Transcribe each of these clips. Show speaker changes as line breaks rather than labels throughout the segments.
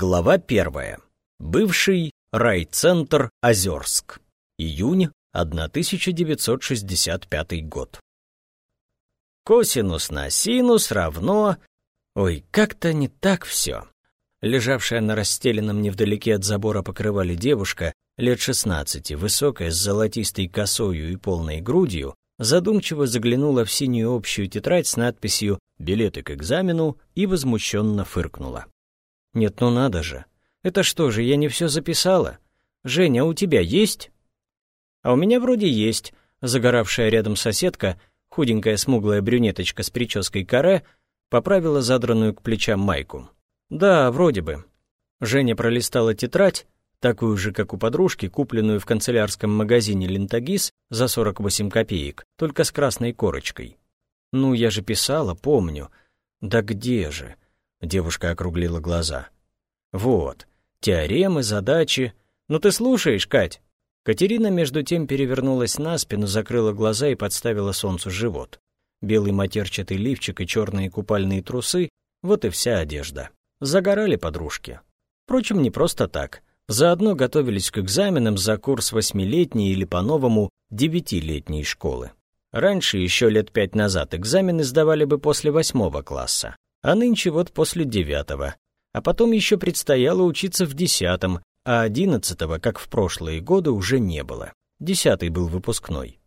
Глава первая. Бывший райцентр Озерск. Июнь 1965 год. Косинус на синус равно... Ой, как-то не так все. Лежавшая на расстеленном невдалеке от забора покрывали девушка, лет шестнадцати, высокая, с золотистой косою и полной грудью, задумчиво заглянула в синюю общую тетрадь с надписью «Билеты к экзамену» и возмущенно фыркнула. Нет, ну надо же. Это что же, я не все записала? Женя, а у тебя есть? А у меня вроде есть. Загоравшая рядом соседка, худенькая смуглая брюнеточка с прической каре, поправила задранную к плечам майку. Да, вроде бы. Женя пролистала тетрадь, такую же, как у подружки, купленную в канцелярском магазине «Лентагис» за 48 копеек, только с красной корочкой. «Ну, я же писала, помню. Да где же?» Девушка округлила глаза. «Вот, теоремы, задачи. Ну ты слушаешь, Кать?» Катерина между тем перевернулась на спину, закрыла глаза и подставила солнцу живот. Белый матерчатый лифчик и черные купальные трусы — вот и вся одежда. Загорали подружки. Впрочем, не просто так. Заодно готовились к экзаменам за курс восьмилетней или по-новому девятилетней школы. Раньше, еще лет пять назад, экзамены сдавали бы после восьмого класса а нынче вот после девятого. А потом еще предстояло учиться в десятом, а одиннадцатого, как в прошлые годы, уже не было. Десятый был выпускной.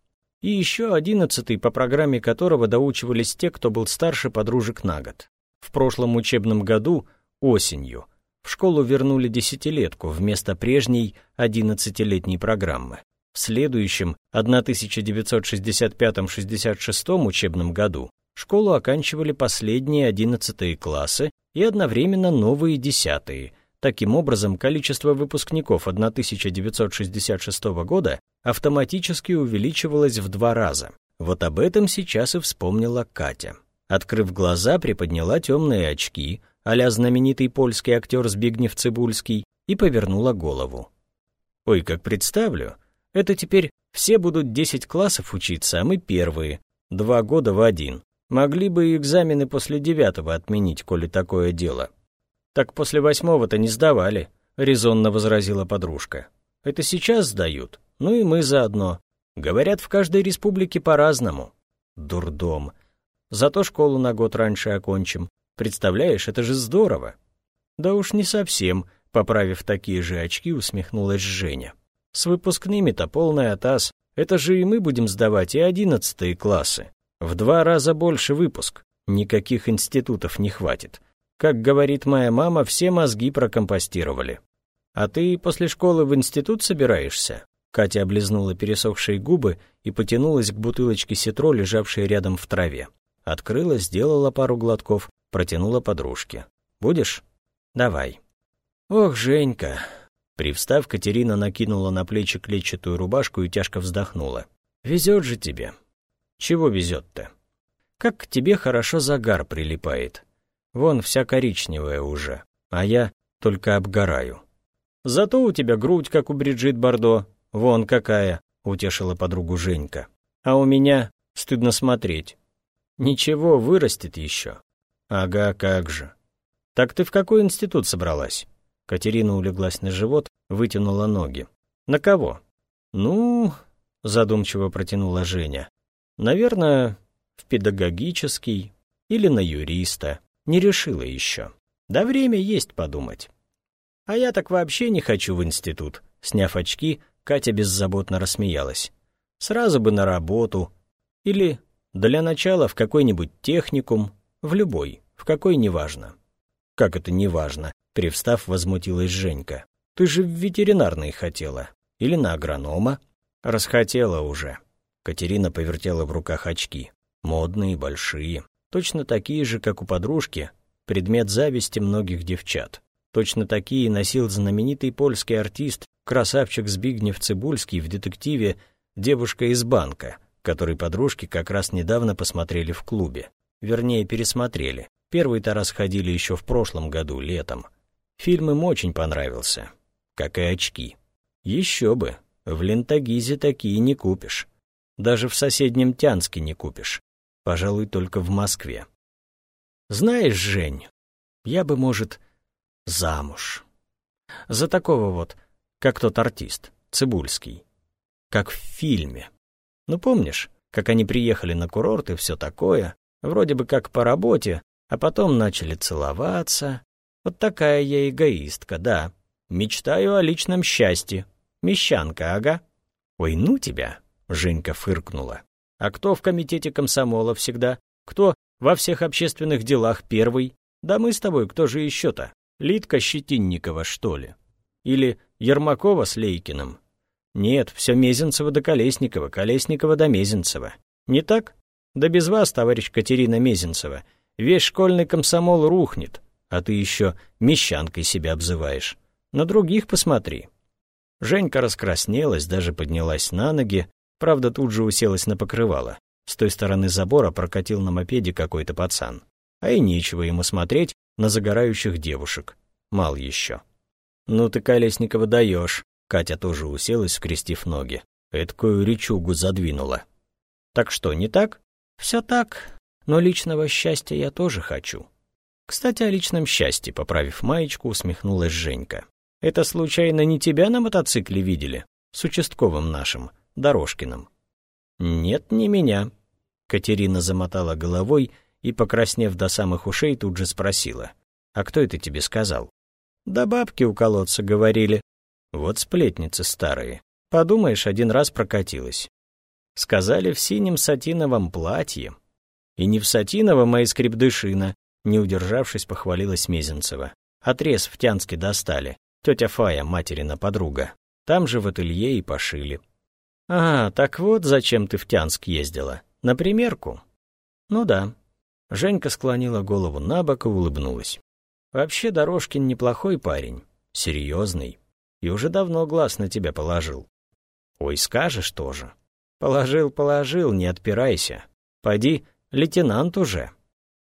И еще одиннадцатый, по программе которого доучивались те, кто был старше подружек на год. В прошлом учебном году, осенью, в школу вернули десятилетку вместо прежней одиннадцатилетней программы. В следующем, 1965-66 учебном году, Школу оканчивали последние одиннадцатые классы и одновременно новые десятые. Таким образом, количество выпускников 1966 года автоматически увеличивалось в два раза. Вот об этом сейчас и вспомнила Катя. Открыв глаза, приподняла темные очки, а знаменитый польский актер Збигнев Цибульский, и повернула голову. «Ой, как представлю, это теперь все будут 10 классов учиться, а мы первые, два года в один. Могли бы и экзамены после девятого отменить, коли такое дело. Так после восьмого-то не сдавали, резонно возразила подружка. Это сейчас сдают, ну и мы заодно. Говорят, в каждой республике по-разному. Дурдом. Зато школу на год раньше окончим. Представляешь, это же здорово. Да уж не совсем, поправив такие же очки, усмехнулась Женя. С выпускными-то полный атас. Это же и мы будем сдавать и одиннадцатые классы. В два раза больше выпуск. Никаких институтов не хватит. Как говорит моя мама, все мозги прокомпостировали. А ты после школы в институт собираешься? Катя облизнула пересохшие губы и потянулась к бутылочке ситро, лежавшей рядом в траве. Открыла, сделала пару глотков, протянула подружке. «Будешь?» «Давай». «Ох, Женька!» Привстав, Катерина накинула на плечи клетчатую рубашку и тяжко вздохнула. «Везет же тебе. Чего везет-то? Как к тебе хорошо загар прилипает. Вон вся коричневая уже, а я только обгораю. Зато у тебя грудь, как у Бриджит Бардо. Вон какая, утешила подругу Женька. А у меня стыдно смотреть. Ничего, вырастет еще. Ага, как же. Так ты в какой институт собралась? Катерина улеглась на живот, вытянула ноги. На кого? Ну, задумчиво протянула Женя. Наверное, в педагогический или на юриста. Не решила еще. Да время есть подумать. А я так вообще не хочу в институт. Сняв очки, Катя беззаботно рассмеялась. Сразу бы на работу. Или для начала в какой-нибудь техникум. В любой, в какой неважно. Как это неважно? Привстав, возмутилась Женька. Ты же в ветеринарный хотела. Или на агронома? Расхотела уже. Катерина повертела в руках очки. Модные, большие. Точно такие же, как у подружки. Предмет зависти многих девчат. Точно такие носил знаменитый польский артист, красавчик Збигнев Цибульский в детективе «Девушка из банка», который подружки как раз недавно посмотрели в клубе. Вернее, пересмотрели. Первый-то раз ходили еще в прошлом году, летом. Фильм им очень понравился. Как и очки. Еще бы, в Лентагизе такие не купишь. Даже в соседнем Тянске не купишь. Пожалуй, только в Москве. Знаешь, Жень, я бы, может, Замуж. За такого вот, как тот артист, Цибульский. Как в фильме. Ну, помнишь, как они приехали на курорт и все такое, вроде бы как по работе, а потом начали целоваться. Вот такая я эгоистка, да. Мечтаю о личном счастье. Мещанка, ага. Ой, ну тебя, Женька фыркнула. А кто в комитете комсомола всегда? Кто во всех общественных делах первый? Да мы с тобой, кто же еще-то? Лидка Щетинникова, что ли? Или Ермакова с Лейкиным? Нет, все Мезенцева до Колесникова, Колесникова до Мезенцева. Не так? Да без вас, товарищ Катерина Мезенцева, весь школьный комсомол рухнет, а ты еще мещанкой себя обзываешь. На других посмотри. Женька раскраснелась, даже поднялась на ноги, правда, тут же уселась на покрывало. С той стороны забора прокатил на мопеде какой-то пацан. А и нечего ему смотреть на загорающих девушек. Мал еще. «Ну ты, Колесникова, даешь. Катя тоже уселась, скрестив ноги. Эдкую речугу задвинула. «Так что, не так?» «Все так, но личного счастья я тоже хочу». Кстати, о личном счастье, поправив маечку, усмехнулась Женька. Это случайно не тебя на мотоцикле видели? С участковым нашим, Дорожкиным. Нет, не меня. Катерина замотала головой и, покраснев до самых ушей, тут же спросила. А кто это тебе сказал? Да бабки у колодца говорили. Вот сплетницы старые. Подумаешь, один раз прокатилась. Сказали в синем сатиновом платье. И не в сатиновом, а из крепдышина, не удержавшись, похвалилась Мезенцева. Отрез в Тянске достали. Тетя Фая, материна подруга. Там же в ателье и пошили. «А, так вот зачем ты в Тянск ездила. На примерку?» «Ну да». Женька склонила голову на бок и улыбнулась. «Вообще Дорожкин неплохой парень. Серьезный. И уже давно глаз на тебя положил. Ой, скажешь тоже. Положил, положил, не отпирайся. Пойди, лейтенант уже».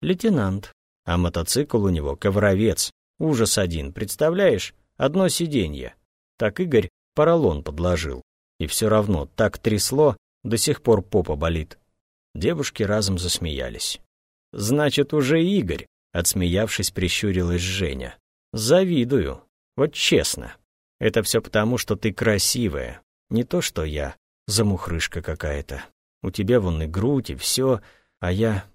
«Лейтенант. А мотоцикл у него ковровец. Ужас один, представляешь? Одно сиденье. Так Игорь поролон подложил. И все равно так трясло, до сих пор попа болит. Девушки разом засмеялись. «Значит, уже Игорь», — отсмеявшись, прищурилась Женя. «Завидую. Вот честно. Это все потому, что ты красивая. Не то, что я, замухрышка какая-то. У тебя вон и грудь, и все, а я...»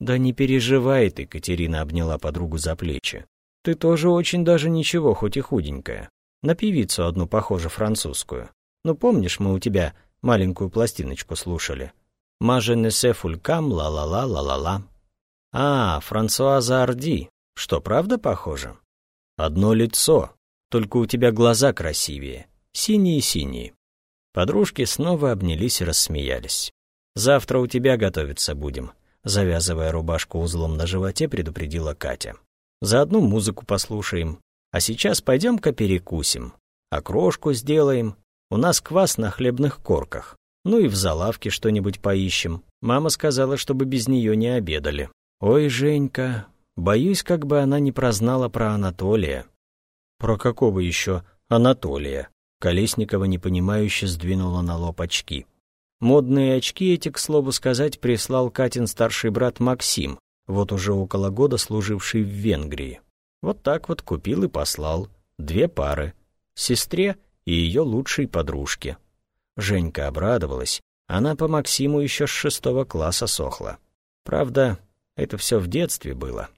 «Да не переживай ты», — Катерина обняла подругу за плечи. Ты тоже очень даже ничего, хоть и худенькая. На певицу одну похоже французскую. Ну, помнишь, мы у тебя маленькую пластиночку слушали? «Маже несе фулькам, ла-ла-ла-ла-ла-ла». А, Франсуаза Арди. Что, правда похоже? Одно лицо, только у тебя глаза красивее. Синие-синие. Подружки снова обнялись и рассмеялись. «Завтра у тебя готовиться будем», завязывая рубашку узлом на животе, предупредила Катя. Заодно музыку послушаем. А сейчас пойдем-ка перекусим. Окрошку сделаем. У нас квас на хлебных корках. Ну и в залавке что-нибудь поищем. Мама сказала, чтобы без нее не обедали. Ой, Женька, боюсь, как бы она не прознала про Анатолия. Про какого еще Анатолия? Колесникова непонимающе сдвинула на лоб очки. Модные очки эти, к слову сказать, прислал Катин старший брат Максим, вот уже около года служивший в Венгрии. Вот так вот купил и послал. Две пары. Сестре и ее лучшей подружке. Женька обрадовалась. Она по Максиму еще с шестого класса сохла. Правда, это все в детстве было.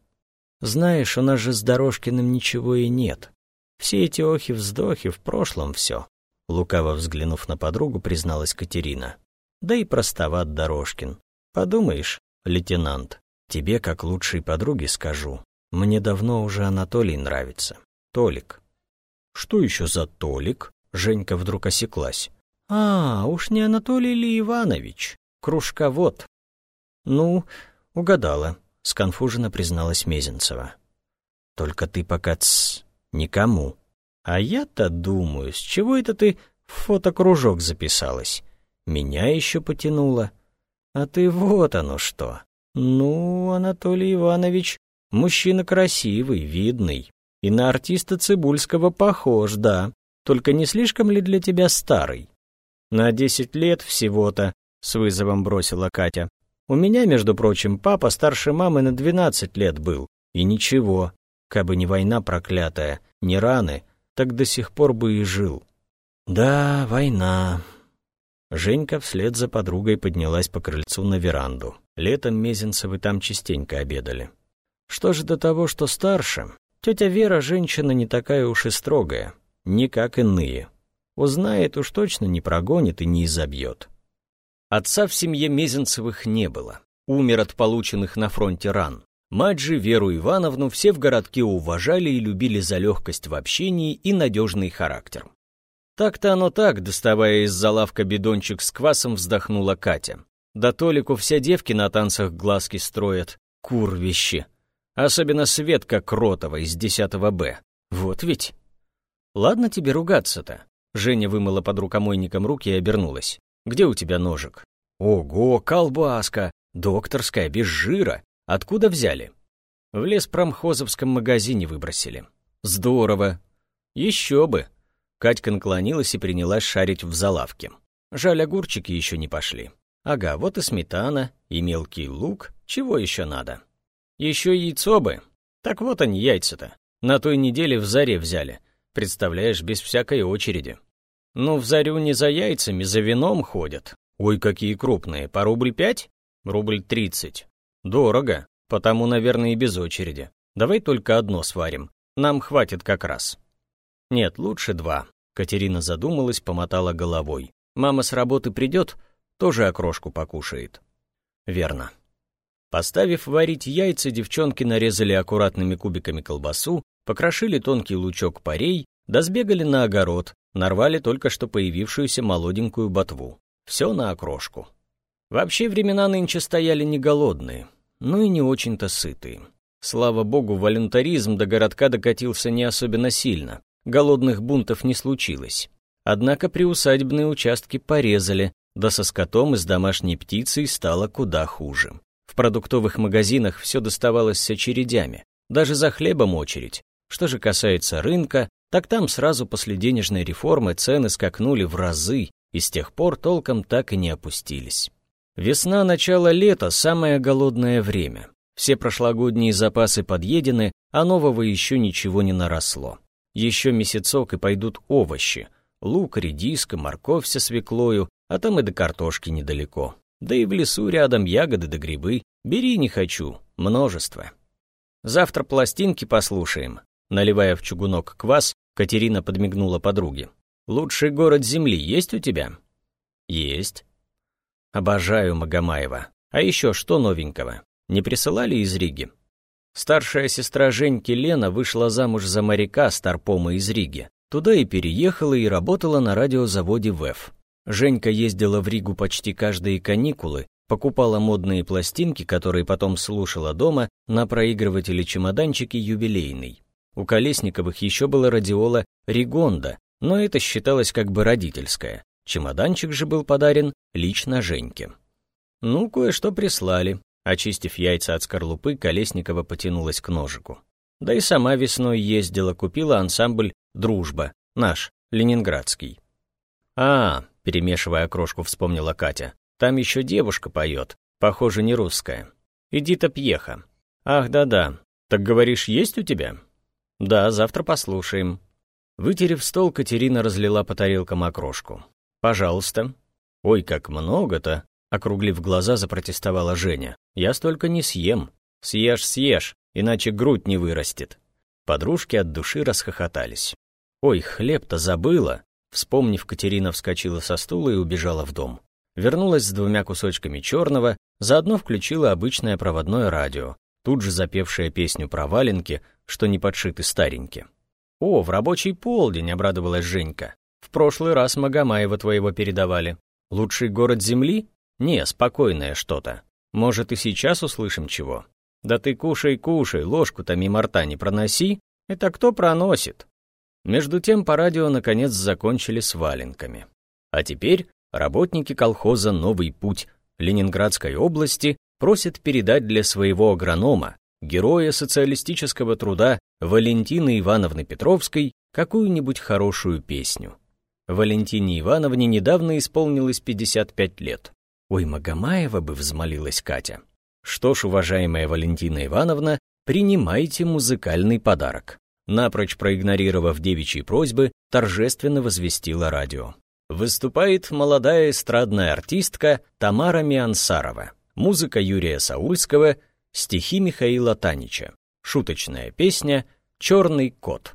Знаешь, у нас же с Дорожкиным ничего и нет. Все эти охи-вздохи в прошлом все. Лукаво взглянув на подругу, призналась Катерина. Да и простоват Дорожкин. Подумаешь, лейтенант, Тебе, как лучшей подруге, скажу. Мне давно уже Анатолий нравится. Толик. Что еще за Толик? Женька вдруг осеклась. А, уж не Анатолий ли Иванович? Кружковод. Ну, угадала, сконфуженно призналась Мезенцева. Только ты пока ц... никому. А я-то думаю, с чего это ты в фотокружок записалась? Меня еще потянуло. А ты вот оно что. «Ну, Анатолий Иванович, мужчина красивый, видный. И на артиста Цибульского похож, да. Только не слишком ли для тебя старый?» «На десять лет всего-то», — с вызовом бросила Катя. «У меня, между прочим, папа старше мамы на двенадцать лет был. И ничего. Кабы не война проклятая, не раны, так до сих пор бы и жил. Да, война. Женька вслед за подругой поднялась по крыльцу на веранду. Летом Мезенцевы там частенько обедали. Что же до того, что старше? Тетя Вера женщина не такая уж и строгая, не как иные. Узнает, уж точно не прогонит и не изобьет. Отца в семье Мезенцевых не было. Умер от полученных на фронте ран. Мать же, Веру Ивановну, все в городке уважали и любили за легкость в общении и надежный характер. Так-то оно так, доставая из-за лавка бидончик с квасом, вздохнула Катя. Да Толику все девки на танцах глазки строят. Курвище. Особенно Светка Кротова из 10 Б. Вот ведь. Ладно тебе ругаться-то. Женя вымыла под рукомойником руки и обернулась. Где у тебя ножик? Ого, колбаска! Докторская, без жира. Откуда взяли? В леспромхозовском магазине выбросили. Здорово. Еще бы. Катька наклонилась и принялась шарить в залавке. Жаль, огурчики еще не пошли. Ага, вот и сметана, и мелкий лук. Чего еще надо? Еще яйцо бы. Так вот они, яйца-то. На той неделе в заре взяли. Представляешь, без всякой очереди. Ну, в зарю не за яйцами, за вином ходят. Ой, какие крупные. По рубль пять? Рубль тридцать. Дорого. Потому, наверное, и без очереди. Давай только одно сварим. Нам хватит как раз. Нет, лучше два. Катерина задумалась, помотала головой. Мама с работы придет, тоже окрошку покушает. Верно. Поставив варить яйца, девчонки нарезали аккуратными кубиками колбасу, покрошили тонкий лучок парей, да сбегали на огород, нарвали только что появившуюся молоденькую ботву. Все на окрошку. Вообще времена нынче стояли не голодные, но и не очень-то сытые. Слава богу, волюнтаризм до городка докатился не особенно сильно, голодных бунтов не случилось. Однако приусадебные участки порезали, да со скотом и с домашней птицей стало куда хуже. В продуктовых магазинах все доставалось с очередями, даже за хлебом очередь. Что же касается рынка, так там сразу после денежной реформы цены скакнули в разы и с тех пор толком так и не опустились. Весна, начало лета – самое голодное время. Все прошлогодние запасы подъедены, а нового еще ничего не наросло. Еще месяцок и пойдут овощи. Лук, редиска, морковь со свеклою, а там и до картошки недалеко. Да и в лесу рядом ягоды да грибы. Бери не хочу, множество. Завтра пластинки послушаем. Наливая в чугунок квас, Катерина подмигнула подруге. «Лучший город Земли есть у тебя?» «Есть». «Обожаю Магомаева. А еще что новенького? Не присылали из Риги?» Старшая сестра Женьки Лена вышла замуж за моряка Старпома из Риги. Туда и переехала и работала на радиозаводе ВЭФ. Женька ездила в Ригу почти каждые каникулы, покупала модные пластинки, которые потом слушала дома на проигрывателе-чемоданчике юбилейный. У Колесниковых еще была радиола «Ригонда», но это считалось как бы родительское. Чемоданчик же был подарен лично Женьке. Ну, кое-что прислали. Очистив яйца от скорлупы, Колесникова потянулась к ножику. Да и сама весной ездила, купила ансамбль «Дружба», наш, ленинградский. «А, перемешивая окрошку, вспомнила Катя. Там еще девушка поет, похоже, не русская. Иди-то Пьеха. Ах, да-да. Так говоришь, есть у тебя? Да, завтра послушаем. Вытерев стол, Катерина разлила по тарелкам окрошку. Пожалуйста. Ой, как много-то, округлив глаза, запротестовала Женя. Я столько не съем. Съешь, съешь, иначе грудь не вырастет. Подружки от души расхохотались. Ой, хлеб-то забыла. Вспомнив, Катерина вскочила со стула и убежала в дом. Вернулась с двумя кусочками черного, заодно включила обычное проводное радио, тут же запевшее песню про валенки, что не подшиты старенькие. «О, в рабочий полдень!» — обрадовалась Женька. «В прошлый раз Магомаева твоего передавали. Лучший город Земли? Не, спокойное что-то. Может, и сейчас услышим чего? Да ты кушай, кушай, ложку-то мимо рта не проноси. Это кто проносит?» Между тем по радио наконец закончили с валенками. А теперь работники колхоза «Новый путь» Ленинградской области просят передать для своего агронома, героя социалистического труда Валентины Ивановны Петровской, какую-нибудь хорошую песню. Валентине Ивановне недавно исполнилось 55 лет. «Ой, Магомаева бы взмолилась Катя». Что ж, уважаемая Валентина Ивановна, принимайте музыкальный подарок. Напрочь проигнорировав девичьи просьбы, торжественно возвестила радио. Выступает молодая эстрадная артистка Тамара Миансарова. Музыка Юрия Саульского, стихи Михаила Танича. Шуточная песня «Черный кот».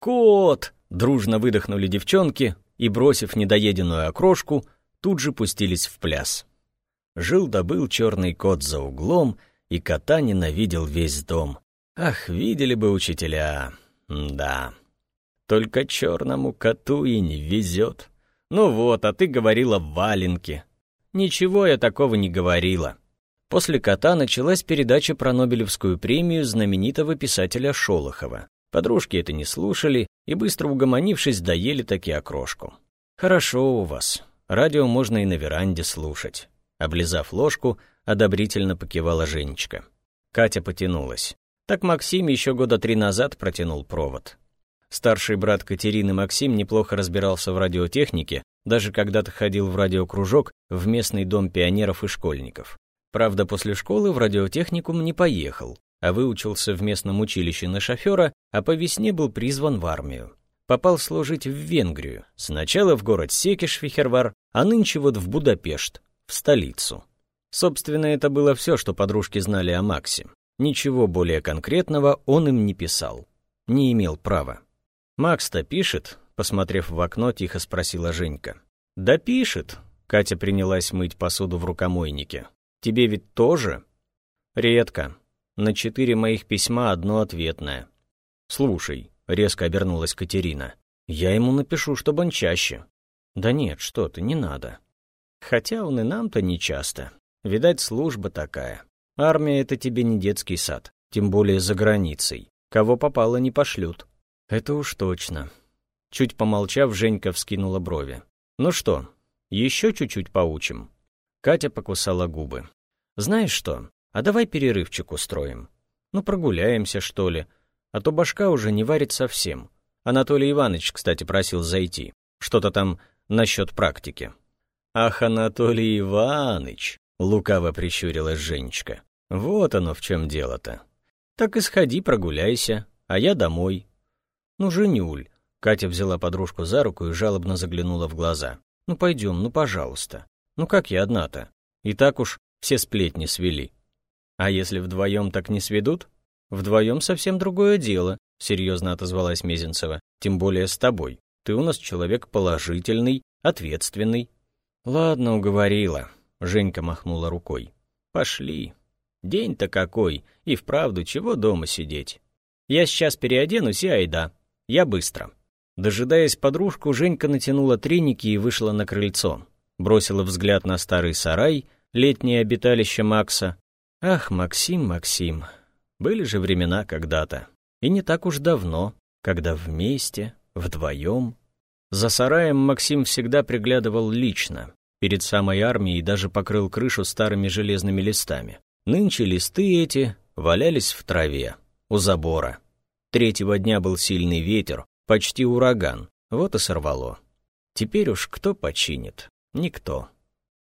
«Кот!» — дружно выдохнули девчонки и, бросив недоеденную окрошку, тут же пустились в пляс. Жил-добыл черный кот за углом, и кота ненавидел весь дом. Ах, видели бы учителя. Да. Только черному коту и не везет. Ну вот, а ты говорила в. Ничего я такого не говорила. После кота началась передача про Нобелевскую премию знаменитого писателя Шолохова. Подружки это не слушали и, быстро угомонившись, доели таки окрошку. «Хорошо у вас. Радио можно и на веранде слушать». Облизав ложку, одобрительно покивала Женечка. Катя потянулась. Так Максим еще года три назад протянул провод. Старший брат Катерины Максим неплохо разбирался в радиотехнике, даже когда-то ходил в радиокружок в местный дом пионеров и школьников. Правда, после школы в радиотехникум не поехал, а выучился в местном училище на шофера, а по весне был призван в армию попал служить в Венгрию, сначала в город Секиш-Фихервар, а нынче вот в Будапешт, в столицу. Собственно, это было все, что подружки знали о Максе. Ничего более конкретного он им не писал. Не имел права. «Макс-то пишет?» — посмотрев в окно, тихо спросила Женька. «Да пишет», — Катя принялась мыть посуду в рукомойнике. «Тебе ведь тоже?» «Редко. На четыре моих письма одно ответное. Слушай, — резко обернулась Катерина. «Я ему напишу, чтобы он чаще». «Да нет, что ты, не надо». «Хотя он и нам-то не часто. Видать, служба такая. Армия — это тебе не детский сад, тем более за границей. Кого попало, не пошлют». «Это уж точно». Чуть помолчав, Женька вскинула брови. «Ну что, еще чуть-чуть поучим?» Катя покусала губы. «Знаешь что, а давай перерывчик устроим. Ну, прогуляемся, что ли, а то башка уже не варит совсем. Анатолий Иванович, кстати, просил зайти. Что-то там насчет практики. «Ах, Анатолий Иванович!» — лукаво прищурилась Женечка. «Вот оно в чем дело-то. Так и сходи, прогуляйся, а я домой». «Ну, Женюль!» — Катя взяла подружку за руку и жалобно заглянула в глаза. «Ну, пойдем, ну, пожалуйста. Ну, как я одна-то? И так уж все сплетни свели. А если вдвоем так не сведут, «Вдвоем совсем другое дело», — серьезно отозвалась Мезенцева. «Тем более с тобой. Ты у нас человек положительный, ответственный». «Ладно, уговорила», — Женька махнула рукой. «Пошли. День-то какой, и вправду чего дома сидеть? Я сейчас переоденусь и айда. Я быстро». Дожидаясь подружку, Женька натянула треники и вышла на крыльцо. Бросила взгляд на старый сарай, летнее обиталище Макса. «Ах, Максим, Максим, были же времена когда-то. И не так уж давно, когда вместе, вдвоем. За сараем Максим всегда приглядывал лично. Перед самой армией даже покрыл крышу старыми железными листами. Нынче листы эти валялись в траве, у забора. Третьего дня был сильный ветер, почти ураган, вот и сорвало. Теперь уж кто починит? Никто.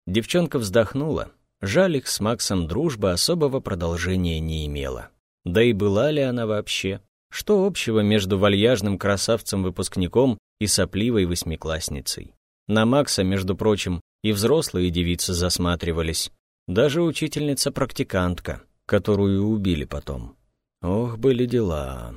Девчонка вздохнула. Жаль их с Максом дружба особого продолжения не имела. Да и была ли она вообще? Что общего между вальяжным красавцем-выпускником и сопливой восьмиклассницей? На Макса, между прочим, и взрослые девицы засматривались. Даже учительница-практикантка, которую убили потом. Ох, были дела.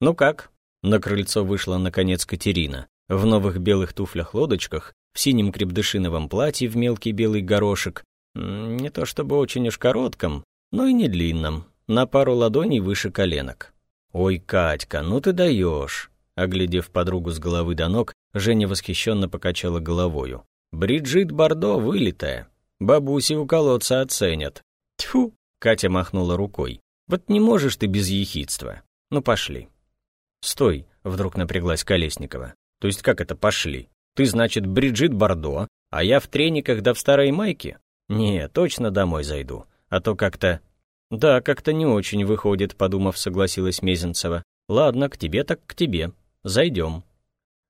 «Ну как?» На крыльцо вышла, наконец, Катерина. В новых белых туфлях-лодочках, в синем крепдышиновом платье в мелкий белый горошек. Не то чтобы очень уж коротком, но и не длинном, на пару ладоней выше коленок. «Ой, Катька, ну ты даешь!» Оглядев подругу с головы до ног, Женя восхищенно покачала головою. «Бриджит Бардо вылитая. Бабуси у колодца оценят». «Тьфу!» — Катя махнула рукой. «Вот не можешь ты без ехидства. Ну, пошли». «Стой!» — вдруг напряглась Колесникова. «То есть как это пошли? Ты, значит, Бриджит Бардо, а я в трениках да в старой майке? Не, точно домой зайду, а то как-то «Да, как-то не очень выходит», — подумав, согласилась Мезенцева. «Ладно, к тебе так к тебе. Зайдем».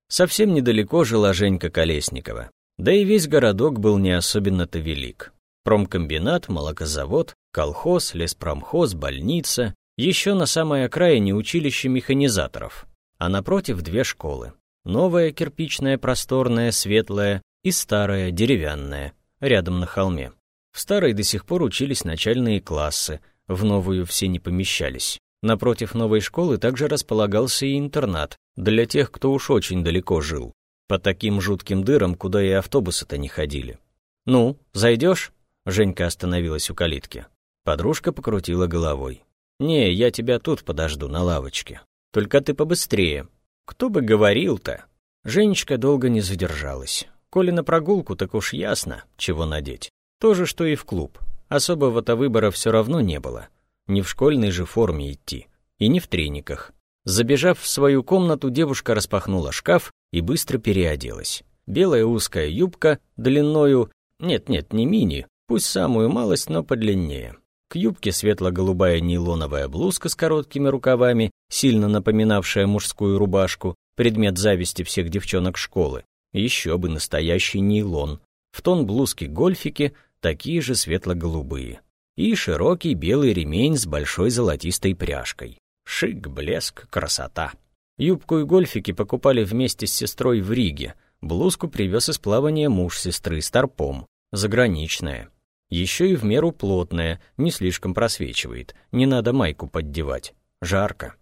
Совсем недалеко жила Женька Колесникова. Да и весь городок был не особенно-то велик. Промкомбинат, молокозавод, колхоз, леспромхоз, больница. Еще на самой окраине училище механизаторов, а напротив две школы. Новая кирпичная, просторная, светлая и старая, деревянная, рядом на холме. В старой до сих пор учились начальные классы, в новую все не помещались. Напротив новой школы также располагался и интернат для тех, кто уж очень далеко жил. По таким жутким дырам, куда и автобусы-то не ходили. «Ну, зайдешь?» Женька остановилась у калитки. Подружка покрутила головой. «Не, я тебя тут подожду, на лавочке. Только ты побыстрее. Кто бы говорил-то?» Женечка долго не задержалась. Коли на прогулку, так уж ясно, чего надеть. То же, что и в клуб. Особого-то выбора все равно не было. Не в школьной же форме идти. И не в трениках. Забежав в свою комнату, девушка распахнула шкаф и быстро переоделась. Белая узкая юбка, длиною... Нет-нет, не мини, пусть самую малость, но подлиннее. К юбке светло-голубая нейлоновая блузка с короткими рукавами, сильно напоминавшая мужскую рубашку, предмет зависти всех девчонок школы. Еще бы настоящий нейлон. В тон блузки гольфики такие же светло-голубые. И широкий белый ремень с большой золотистой пряжкой. Шик, блеск, красота. Юбку и гольфики покупали вместе с сестрой в Риге. Блузку привез из плавания муж сестры Старпом, заграничная. Еще и в меру плотная, не слишком просвечивает, не надо майку поддевать. Жарко.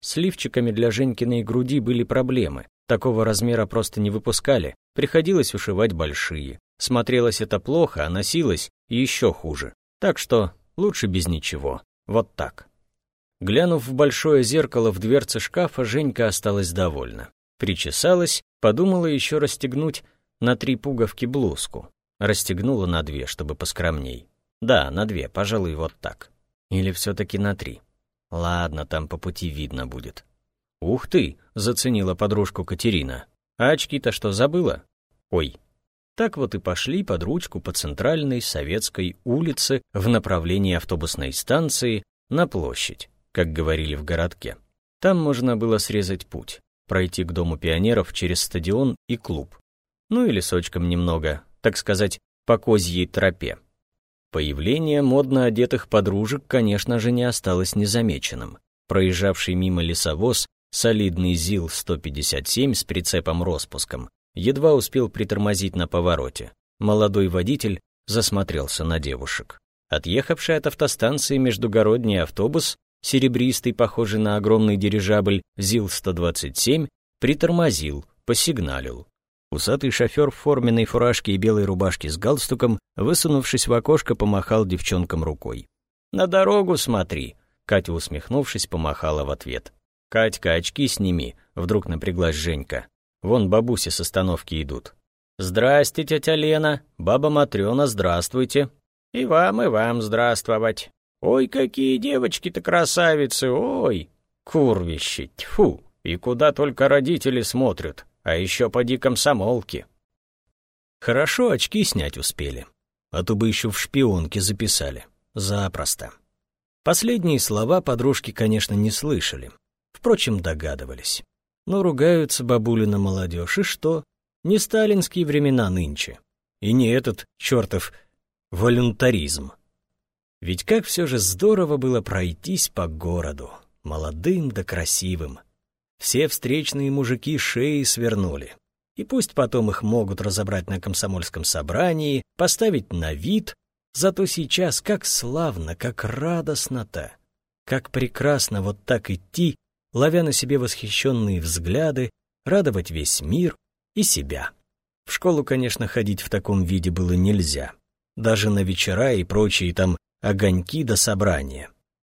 С лифчиками для Женькиной груди были проблемы. Такого размера просто не выпускали, приходилось ушивать большие. Смотрелось это плохо, а носилось еще хуже. Так что лучше без ничего. Вот так. Глянув в большое зеркало в дверце шкафа, Женька осталась довольна. Причесалась, подумала еще расстегнуть на три пуговки блузку. Расстегнула на две, чтобы поскромней. Да, на две, пожалуй, вот так. Или все-таки на три. Ладно, там по пути видно будет. «Ух ты!» — заценила подружку Катерина. «А очки-то что, забыла?» «Ой». Так вот и пошли под ручку по центральной советской улице в направлении автобусной станции на площадь как говорили в городке. Там можно было срезать путь, пройти к Дому пионеров через стадион и клуб. Ну или сочком немного, так сказать, по козьей тропе. Появление модно одетых подружек, конечно же, не осталось незамеченным. Проезжавший мимо лесовоз, солидный ЗИЛ-157 с прицепом-распуском, едва успел притормозить на повороте. Молодой водитель засмотрелся на девушек. Отъехавший от автостанции междугородний автобус серебристый, похожий на огромный дирижабль ЗИЛ-127, притормозил, посигналил. Усатый шофер в форменной фуражке и белой рубашке с галстуком, высунувшись в окошко, помахал девчонкам рукой. «На дорогу смотри!» Катя, усмехнувшись, помахала в ответ. «Катька, очки сними!» — вдруг напряглась Женька. «Вон бабуси с остановки идут». «Здрасте, тетя Лена! Баба Матрёна, здравствуйте!» «И вам, и вам здравствовать!» Ой, какие девочки-то красавицы, ой! Курвище, тьфу! И куда только родители смотрят, а еще поди комсомолки. Хорошо очки снять успели, а то бы еще в шпионке записали. Запросто. Последние слова подружки, конечно, не слышали. Впрочем, догадывались. Но ругаются бабули на молодежь, и что? Не сталинские времена нынче. И не этот чертов волюнтаризм. Ведь как все же здорово было пройтись по городу, молодым да красивым. Все встречные мужики шеи свернули. И пусть потом их могут разобрать на комсомольском собрании, поставить на вид, зато сейчас как славно, как радостно-то. Как прекрасно вот так идти, ловя на себе восхищенные взгляды, радовать весь мир и себя. В школу, конечно, ходить в таком виде было нельзя. Даже на вечера и прочие там огоньки до собрания.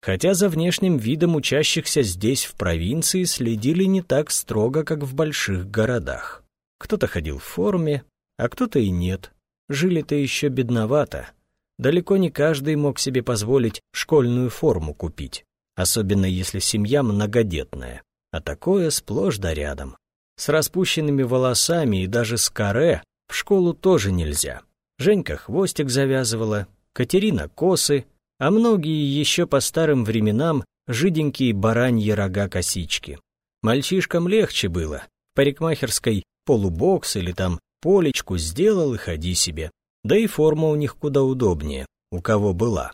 Хотя за внешним видом учащихся здесь, в провинции, следили не так строго, как в больших городах. Кто-то ходил в форме, а кто-то и нет. Жили-то еще бедновато. Далеко не каждый мог себе позволить школьную форму купить, особенно если семья многодетная. А такое сплошь да рядом. С распущенными волосами и даже с каре в школу тоже нельзя. Женька хвостик завязывала, Катерина косы, а многие еще по старым временам жиденькие бараньи рога-косички. Мальчишкам легче было. В парикмахерской полубокс или там полечку сделал и ходи себе. Да и форма у них куда удобнее, у кого была.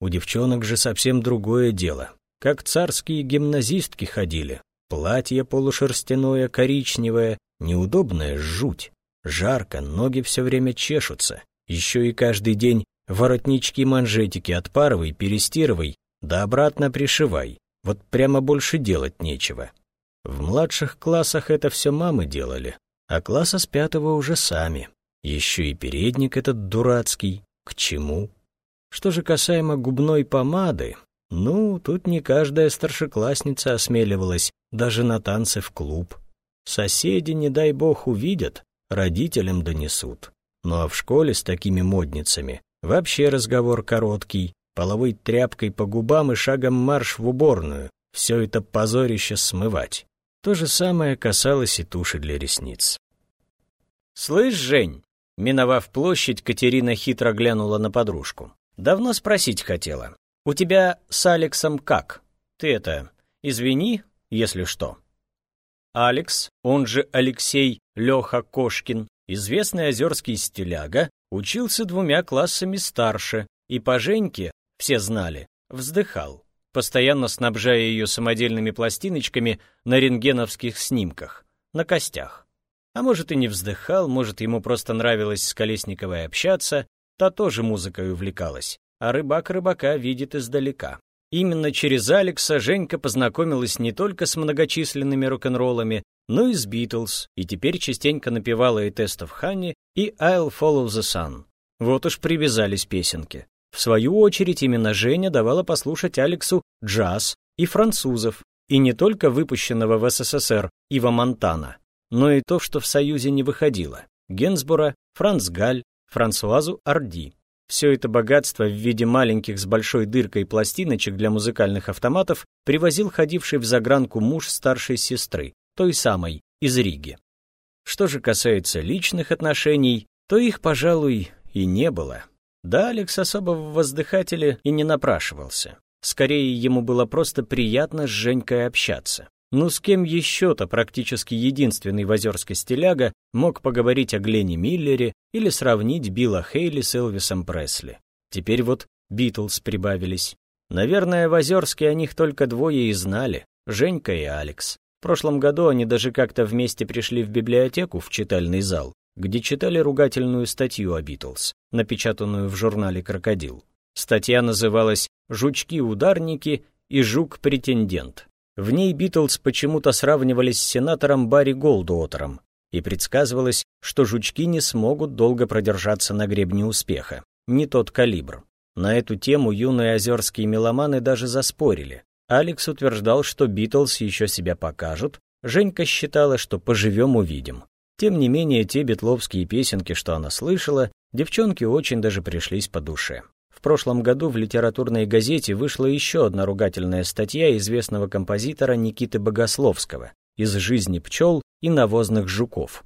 У девчонок же совсем другое дело. как царские гимназистки ходили. Платье полушерстяное, коричневое, неудобное жуть. Жарко, ноги все время чешутся. Еще и каждый день воротнички-манжетики отпарывай, перестирывай, да обратно пришивай. Вот прямо больше делать нечего. В младших классах это все мамы делали, а класса с пятого уже сами. Еще и передник этот дурацкий. К чему? Что же касаемо губной помады, ну, тут не каждая старшеклассница осмеливалась даже на танцы в клуб. Соседи, не дай бог, увидят, родителям донесут. Ну а в школе с такими модницами вообще разговор короткий, половой тряпкой по губам и шагом марш в уборную, все это позорище смывать. То же самое касалось и туши для ресниц. «Слышь, Жень!» Миновав площадь, Катерина хитро глянула на подружку. «Давно спросить хотела. У тебя с Алексом как? Ты это, извини, если что. Алекс, он же Алексей Леха Кошкин, известный озерский стиляга, учился двумя классами старше, и по Женьке, все знали, вздыхал, постоянно снабжая ее самодельными пластиночками на рентгеновских снимках, на костях. А может и не вздыхал, может ему просто нравилось с Колесниковой общаться, та тоже музыкой увлекалась а рыбак рыбака видит издалека. Именно через Алекса Женька познакомилась не только с многочисленными рок-н-роллами, но и с Битлз, и теперь частенько напевала и «Test of Honey», и «I'll Follow the Sun». Вот уж привязались песенки. В свою очередь именно Женя давала послушать Алексу джаз и французов, и не только выпущенного в СССР Ива Монтана, но и то, что в Союзе не выходило — Генсбура, Франц Галь, Франсуазу Арди. Все это богатство в виде маленьких с большой дыркой пластиночек для музыкальных автоматов привозил ходивший в загранку муж старшей сестры, той самой, из Риги. Что же касается личных отношений, то их, пожалуй, и не было. Да, Алекс особо в воздыхателе и не напрашивался. Скорее, ему было просто приятно с Женькой общаться. Ну с кем еще-то практически единственный в Озерске стиляга мог поговорить о Гленне Миллере или сравнить Билла Хейли с Элвисом Пресли? Теперь вот Битлз прибавились. Наверное, в Озерске о них только двое и знали — Женька и Алекс. В прошлом году они даже как-то вместе пришли в библиотеку, в читальный зал, где читали ругательную статью о Битлз, напечатанную в журнале «Крокодил». Статья называлась «Жучки-ударники и жук-претендент». В ней Битлз почему-то сравнивались с сенатором Барри Голдуотером, и предсказывалось, что жучки не смогут долго продержаться на гребне успеха. Не тот калибр. На эту тему юные озерские меломаны даже заспорили. Алекс утверждал, что Битлз еще себя покажут, Женька считала, что поживем-увидим. Тем не менее, те битловские песенки, что она слышала, девчонке очень даже пришлись по душе. Прошлом году в литературной газете вышла еще одна ругательная статья известного композитора Никиты Богословского «Из жизни пчел и навозных жуков»,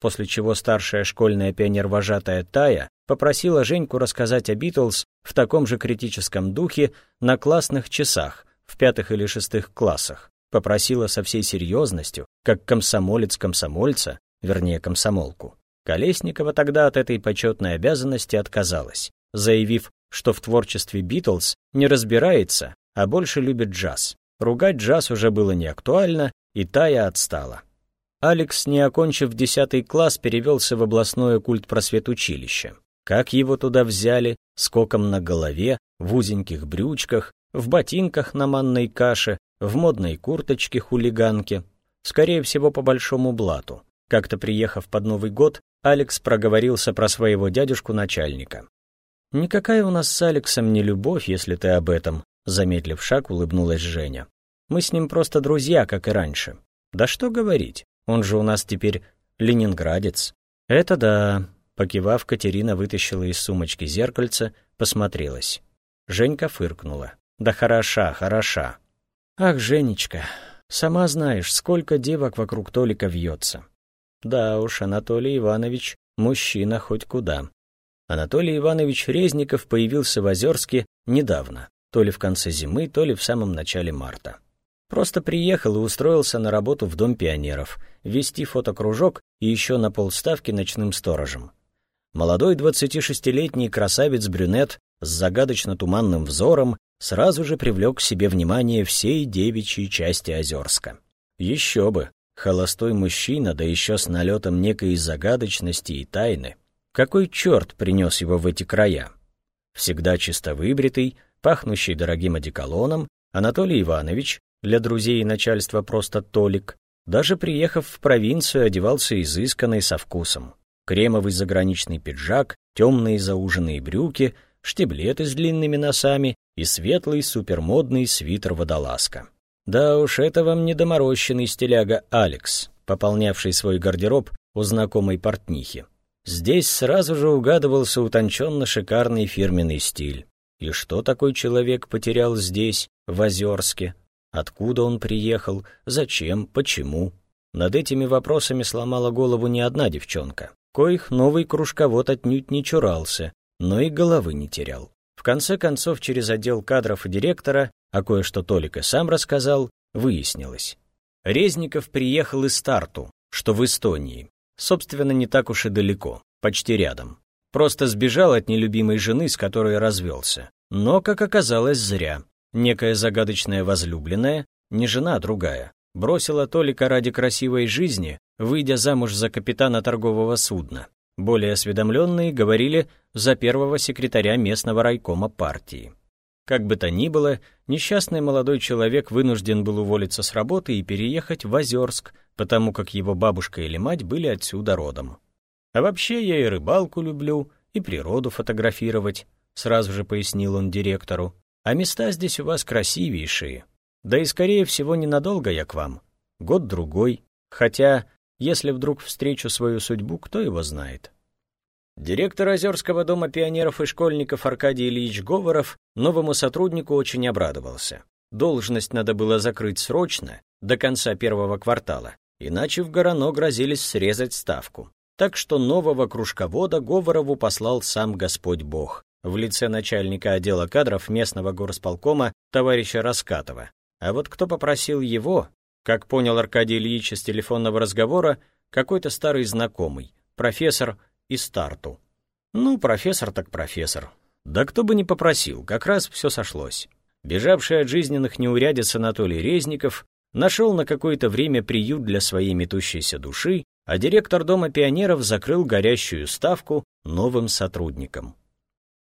после чего старшая школьная пионервожатая Тая попросила Женьку рассказать о Битлз в таком же критическом духе на классных часах в пятых или шестых классах. Попросила со всей серьезностью, как комсомолец комсомольца, вернее комсомолку. Колесникова тогда от этой почетной обязанности отказалась, заявив, что в творчестве Битлз не разбирается, а больше любит джаз. Ругать джаз уже было не актуально, и Тая отстала. Алекс, не окончив десятый класс, перевелся в областное культпросветучилище. Как его туда взяли, скоком на голове, в узеньких брючках, в ботинках на манной каше, в модной курточке хулиганке. Скорее всего, по большому блату. Как-то приехав под Новый год, Алекс проговорился про своего дядюшку-начальника. «Никакая у нас с Алексом не любовь, если ты об этом», замедлив шаг, улыбнулась Женя. «Мы с ним просто друзья, как и раньше. Да что говорить, он же у нас теперь ленинградец». «Это да», покивав, Катерина вытащила из сумочки зеркальце, посмотрелась. Женька фыркнула. «Да хороша, хороша». «Ах, Женечка, сама знаешь, сколько девок вокруг Толика вьется». «Да уж, Анатолий Иванович, мужчина хоть куда. Анатолий Иванович Резников появился в Озерске недавно, то ли в конце зимы, то ли в самом начале марта. Просто приехал и устроился на работу в Дом пионеров, вести фотокружок и еще на полставки ночным сторожем. Молодой 26-летний красавец-брюнет с загадочно-туманным взором сразу же привлек к себе внимание всей девичьей части Озерска. Еще бы, холостой мужчина, да еще с налетом некой загадочности и тайны. Какой черт принес его в эти края? Всегда чисто выбритый, пахнущий дорогим одеколоном, Анатолий Иванович, для друзей и начальства просто Толик, даже приехав в провинцию, одевался изысканно и со вкусом. Кремовый заграничный пиджак, темные зауженные брюки, штиблеты с длинными носами и светлый супермодный свитер-водолазка. Да уж, это вам не доморощенный стиляга Алекс, пополнявший свой гардероб у знакомой портнихи. Здесь сразу же угадывался утонченно шикарный фирменный стиль. И что такой человек потерял здесь, в Озерске? Откуда он приехал? Зачем? Почему? Над этими вопросами сломала голову не одна девчонка, коих новый кружковод отнюдь не чурался, но и головы не терял. В конце концов, через отдел кадров и директора, а кое-что Толик и сам рассказал, выяснилось. Резников приехал из Тарту, что в Эстонии, Собственно, не так уж и далеко, почти рядом. Просто сбежал от нелюбимой жены, с которой развелся. Но, как оказалось, зря. Некая загадочная возлюбленная, не жена, а другая, бросила Толика ради красивой жизни, выйдя замуж за капитана торгового судна. Более осведомленные говорили за первого секретаря местного райкома партии. Как бы то ни было, несчастный молодой человек вынужден был уволиться с работы и переехать в Озерск, потому как его бабушка или мать были отсюда родом. А вообще я и рыбалку люблю, и природу фотографировать, сразу же пояснил он директору. А места здесь у вас красивейшие. Да и, скорее всего, ненадолго я к вам. Год-другой. Хотя, если вдруг встречу свою судьбу, кто его знает. Директор Озерского дома пионеров и школьников Аркадий Ильич Говоров новому сотруднику очень обрадовался. Должность надо было закрыть срочно, до конца первого квартала, иначе в Горано грозились срезать ставку. Так что нового кружковода Говорову послал сам Господь Бог в лице начальника отдела кадров местного горосполкома товарища Раскатова. А вот кто попросил его, как понял Аркадий Ильич из телефонного разговора, какой-то старый знакомый, профессор из Тарту. Ну, профессор так профессор. Да кто бы не попросил, как раз все сошлось. Бежавший от жизненных неурядиц Анатолий Резников нашел на какое-то время приют для своей метущейся души, а директор Дома пионеров закрыл горящую ставку новым сотрудникам.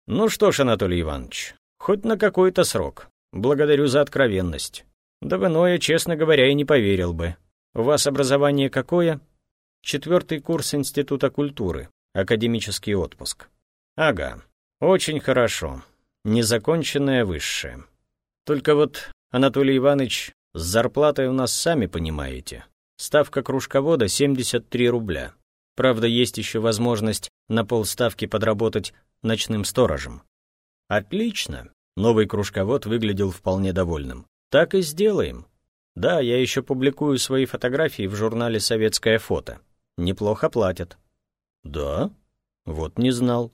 «Ну что ж, Анатолий Иванович, хоть на какой-то срок. Благодарю за откровенность. Да в иное, честно говоря, и не поверил бы. У вас образование какое?» «Четвертый курс Института культуры. Академический отпуск». «Ага. Очень хорошо. Незаконченное высшее. Только вот, Анатолий Иванович, с зарплатой у нас сами понимаете. Ставка кружковода 73 рубля. Правда, есть еще возможность на полставки подработать ночным сторожем. Отлично. Новый кружковод выглядел вполне довольным. Так и сделаем. Да, я еще публикую свои фотографии в журнале «Советское фото». Неплохо платят. Да? Вот не знал.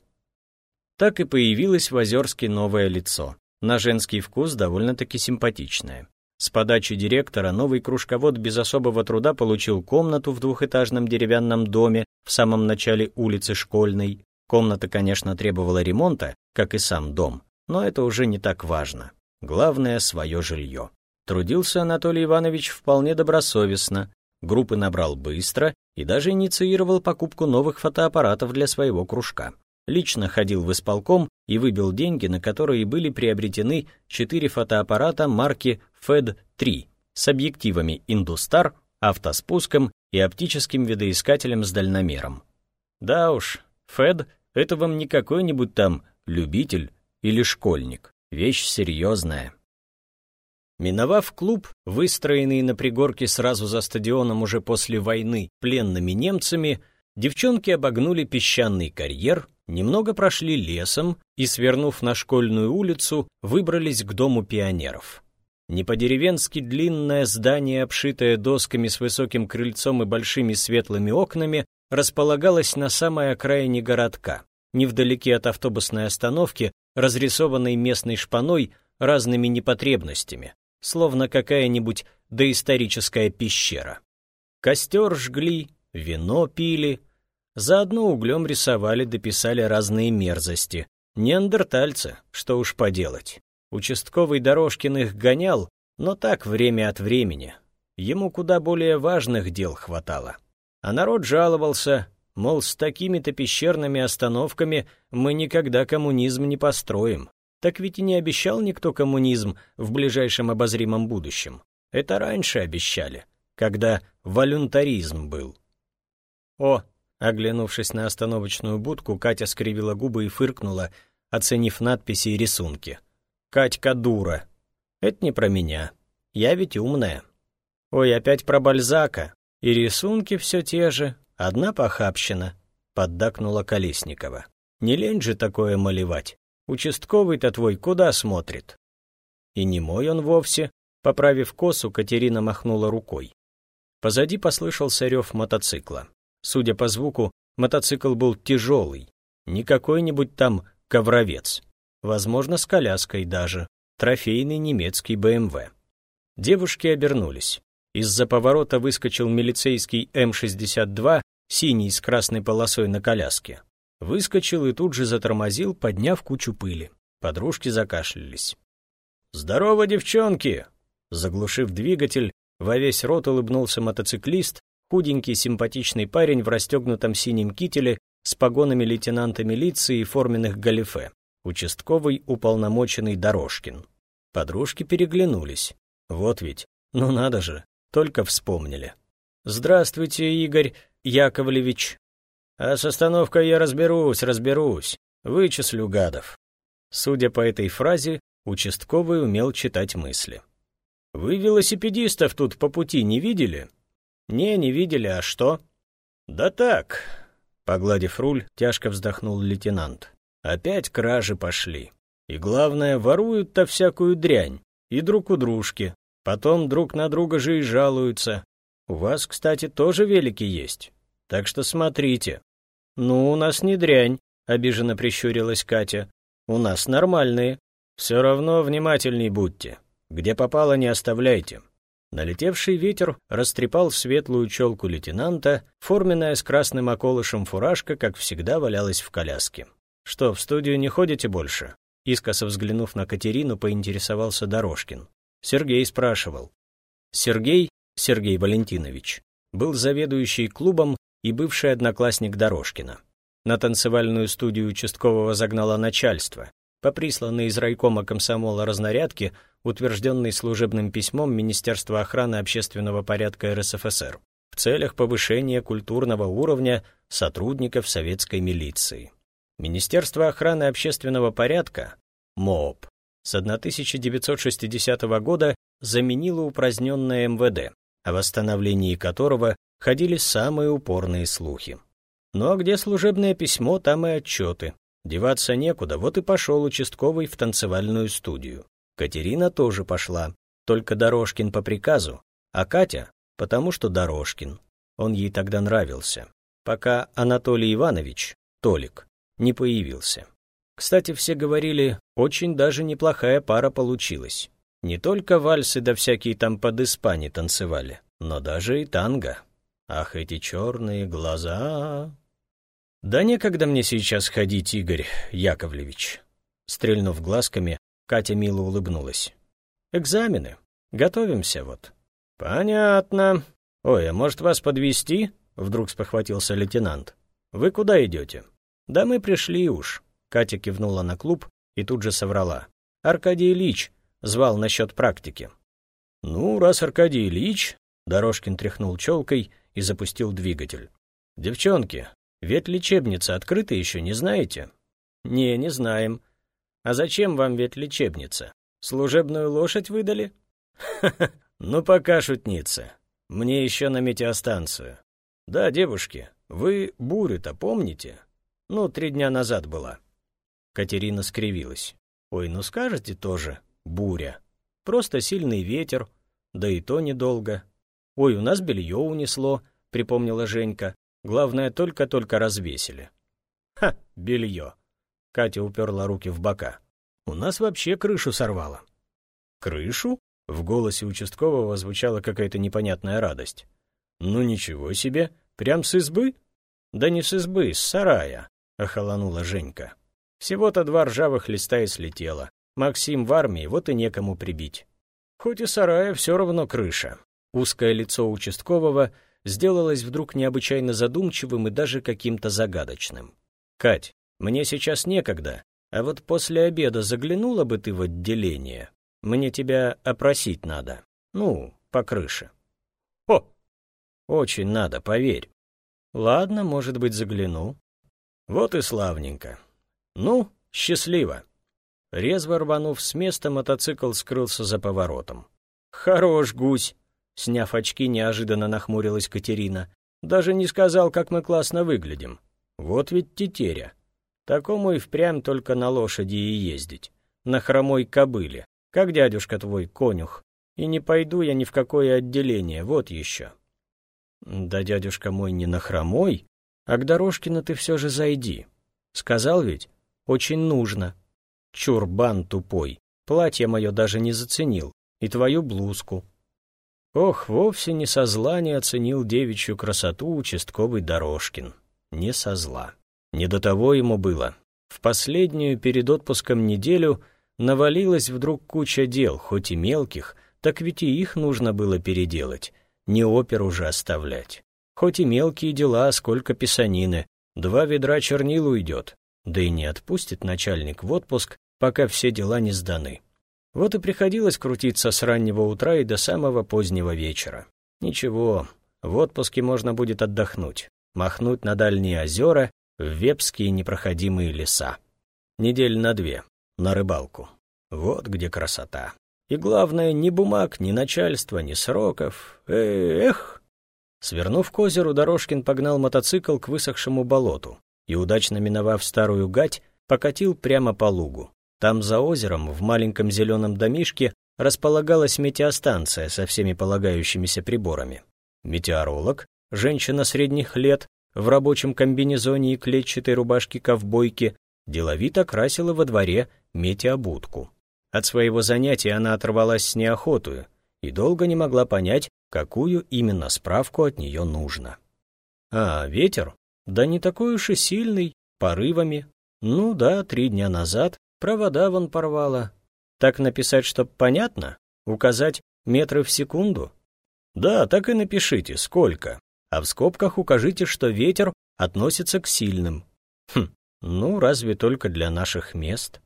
Так и появилось в Озерске новое лицо. На женский вкус довольно-таки симпатичное. С подачи директора новый кружковод без особого труда получил комнату в двухэтажном деревянном доме в самом начале улицы Школьной. Комната, конечно, требовала ремонта, как и сам дом, но это уже не так важно. Главное — свое жилье. Трудился Анатолий Иванович вполне добросовестно, группы набрал быстро и даже инициировал покупку новых фотоаппаратов для своего кружка. Лично ходил в исполком и выбил деньги, на которые были приобретены четыре фотоаппарата марки FED-3 с объективами Industar, автоспуском и оптическим видоискателем с дальномером. Да уж, FED — это вам не какой-нибудь там любитель или школьник. Вещь серьезная. Миновав клуб, выстроенный на пригорке сразу за стадионом уже после войны пленными немцами, девчонки обогнули песчаный карьер, немного прошли лесом и, свернув на школьную улицу, выбрались к дому пионеров. Не по-деревенски длинное здание, обшитое досками с высоким крыльцом и большими светлыми окнами, располагалось на самой окраине городка, невдалеке от автобусной остановки, разрисованной местной шпаной разными непотребностями, словно какая-нибудь доисторическая пещера. Костер жгли, вино пили, заодно углем рисовали дописали разные мерзости. Неандертальцы, что уж поделать. Участковый Дорожкин их гонял, но так время от времени. Ему куда более важных дел хватало. А народ жаловался, мол, с такими-то пещерными остановками мы никогда коммунизм не построим. Так ведь и не обещал никто коммунизм в ближайшем обозримом будущем. Это раньше обещали, когда волюнтаризм был. О, оглянувшись на остановочную будку, Катя скривила губы и фыркнула, оценив надписи и рисунки. «Катька дура. Это не про меня. Я ведь умная. Ой, опять про Бальзака. И рисунки все те же, одна похабщина», — поддакнула Колесникова. «Не лень же такое малевать. Участковый-то твой куда смотрит?» «И не мой он вовсе», — поправив косу, Катерина махнула рукой. Позади послышался рев мотоцикла. Судя по звуку, мотоцикл был тяжелый, не какой-нибудь там ковровец. Возможно, с коляской даже. Трофейный немецкий БМВ. Девушки обернулись. Из-за поворота выскочил милицейский М-62, синий с красной полосой на коляске. Выскочил и тут же затормозил, подняв кучу пыли. Подружки закашлялись. «Здорово, девчонки!» Заглушив двигатель, во весь рот улыбнулся мотоциклист, худенький симпатичный парень в расстегнутом синем кителе с погонами лейтенанта милиции и форменных галифе, участковый уполномоченный Дорожкин. Подружки переглянулись. Вот ведь, ну надо же, только вспомнили. «Здравствуйте, Игорь Яковлевич», а с остановкой я разберусь, разберусь. Вычислю гадов. Судя по этой фразе, участковый умел читать мысли. Вы велосипедистов тут по пути не видели? Не, не видели, а что? Да так. Погладив руль, тяжко вздохнул лейтенант. Опять кражи пошли. И главное, воруют-то всякую дрянь. И друг у дружки. Потом друг на друга же и жалуются. У вас, кстати, тоже велики есть. Так что смотрите. «Ну, у нас не дрянь», — обиженно прищурилась Катя. «У нас нормальные. Все равно внимательней будьте. Где попало, не оставляйте». Налетевший ветер растрепал светлую челку лейтенанта, форменная с красным околышем фуражка, как всегда, валялась в коляске. «Что, в студию не ходите больше?» Искоса взглянув на Катерину, поинтересовался Дорожкин. Сергей спрашивал. Сергей, Сергей Валентинович, был заведующий клубом и бывший одноклассник Дорожкина. На танцевальную студию участкового загнало начальство. По присланной из райкома комсомола разнарядке, утвержденной служебным письмом Министерства охраны общественного порядка РСФСР, в целях повышения культурного уровня сотрудников советской милиции. Министерство охраны общественного порядка, МООП, с 1960 года заменило упраздненное МВД, о восстановлении которого ходили самые упорные слухи. Ну а где служебное письмо, там и отчеты. Деваться некуда, вот и пошел участковый в танцевальную студию. Катерина тоже пошла, только Дорожкин по приказу, а Катя — потому что Дорожкин. Он ей тогда нравился. Пока Анатолий Иванович, Толик, не появился. Кстати, все говорили, очень даже неплохая пара получилась. Не только вальсы да всякие там под Испани танцевали, но даже и танго. Ах, эти черные глаза! Да некогда мне сейчас ходить, Игорь Яковлевич. Стрельнув глазками, Катя мило улыбнулась. Экзамены. Готовимся вот. Понятно. Ой, а может вас подвести? Вдруг спохватился лейтенант. Вы куда идете? Да мы пришли уж. Катя кивнула на клуб и тут же соврала. Аркадий Ильич звал насчет практики. Ну, раз Аркадий Ильич, Дорожкин тряхнул челкой и запустил двигатель. «Девчонки, ветлечебница открыта еще, не знаете?» «Не, не знаем. А зачем вам ветлечебница? Служебную лошадь выдали?» «Ха-ха, ну пока шутница. Мне еще на метеостанцию. Да, девушки, вы бурю-то помните? Ну, три дня назад была». Катерина скривилась. «Ой, ну скажете тоже, буря. Просто сильный ветер, да и то недолго. «Ой, у нас белье унесло», — припомнила Женька. «Главное, только-только развесили». «Ха, белье!» — Катя уперла руки в бока. «У нас вообще крышу сорвало». «Крышу?» — в голосе участкового звучала какая-то непонятная радость. «Ну ничего себе! Прям с избы?» «Да не с избы, с сарая», — охолонула Женька. «Всего-то два ржавых листа и слетело. Максим в армии, вот и некому прибить. Хоть и сарая, все равно крыша. Узкое лицо участкового сделалось вдруг необычайно задумчивым и даже каким-то загадочным. «Кать, мне сейчас некогда, а вот после обеда заглянула бы ты в отделение. Мне тебя опросить надо. Ну, по крыше». «О!» «Очень надо, поверь». «Ладно, может быть, загляну». «Вот и славненько. Ну, счастливо». Резво рванув с места, мотоцикл скрылся за поворотом. «Хорош гусь!» Сняв очки, неожиданно нахмурилась Катерина. «Даже не сказал, как мы классно выглядим. Вот ведь тетеря. Такому и впрямь только на лошади и ездить. На хромой кобыле. Как дядюшка твой, конюх. И не пойду я ни в какое отделение, вот еще». «Да дядюшка мой не на хромой, а к Дорожкину ты все же зайди. Сказал ведь? Очень нужно. Чурбан тупой. Платье мое даже не заценил. И твою блузку. Ох, вовсе не со зла не оценил девичью красоту участковый Дорожкин. Не со зла. Не до того ему было. В последнюю перед отпуском неделю навалилась вдруг куча дел, хоть и мелких, так ведь и их нужно было переделать, не опер уже оставлять. Хоть и мелкие дела, сколько писанины, два ведра чернил уйдет, да и не отпустит начальник в отпуск, пока все дела не сданы. Вот и приходилось крутиться с раннего утра и до самого позднего вечера. Ничего, в отпуске можно будет отдохнуть, махнуть на дальние озера, в вепские непроходимые леса. Недель на две, на рыбалку. Вот где красота. И главное, ни бумаг, ни начальства, ни сроков. Эх! Свернув к озеру, Дорожкин погнал мотоцикл к высохшему болоту и, удачно миновав старую гать, покатил прямо по лугу. Там за озером, в маленьком зеленом домишке, располагалась метеостанция со всеми полагающимися приборами. Метеоролог, женщина средних лет, в рабочем комбинезоне и клетчатой рубашке ковбойки, деловито красила во дворе метеобудку. От своего занятия она оторвалась с неохотою и долго не могла понять, какую именно справку от нее нужно. А ветер? Да не такой уж и сильный, порывами. Ну да, три дня назад Провода вон порвала. Так написать, чтоб понятно? Указать метры в секунду? Да, так и напишите, сколько. А в скобках укажите, что ветер относится к сильным. Хм, ну, разве только для наших мест.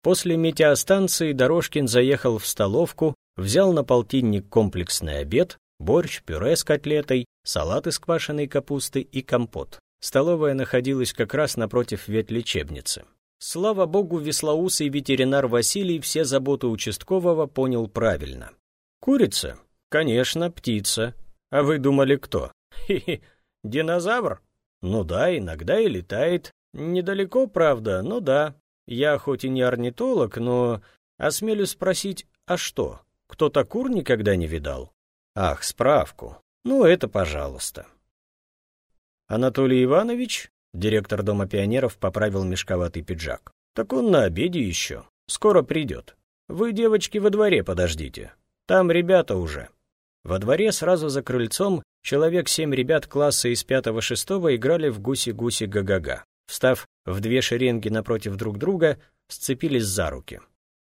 После метеостанции Дорожкин заехал в столовку, взял на полтинник комплексный обед, борщ, пюре с котлетой, салат из квашеной капусты и компот. Столовая находилась как раз напротив ветлечебницы. Слава богу, веслоусый ветеринар Василий все заботы участкового понял правильно. Курица? Конечно, птица. А вы думали, кто? Хе-хе, динозавр? Ну да, иногда и летает. Недалеко, правда, но да. Я хоть и не орнитолог, но осмелюсь спросить, а что? Кто-то кур никогда не видал? Ах, справку. Ну, это пожалуйста. Анатолий Иванович, Директор Дома пионеров поправил мешковатый пиджак. «Так он на обеде еще. Скоро придет. Вы, девочки, во дворе подождите. Там ребята уже». Во дворе сразу за крыльцом человек семь ребят класса из пятого-шестого играли в гуси-гуси-га-га-га. Встав в две шеренги напротив друг друга, сцепились за руки.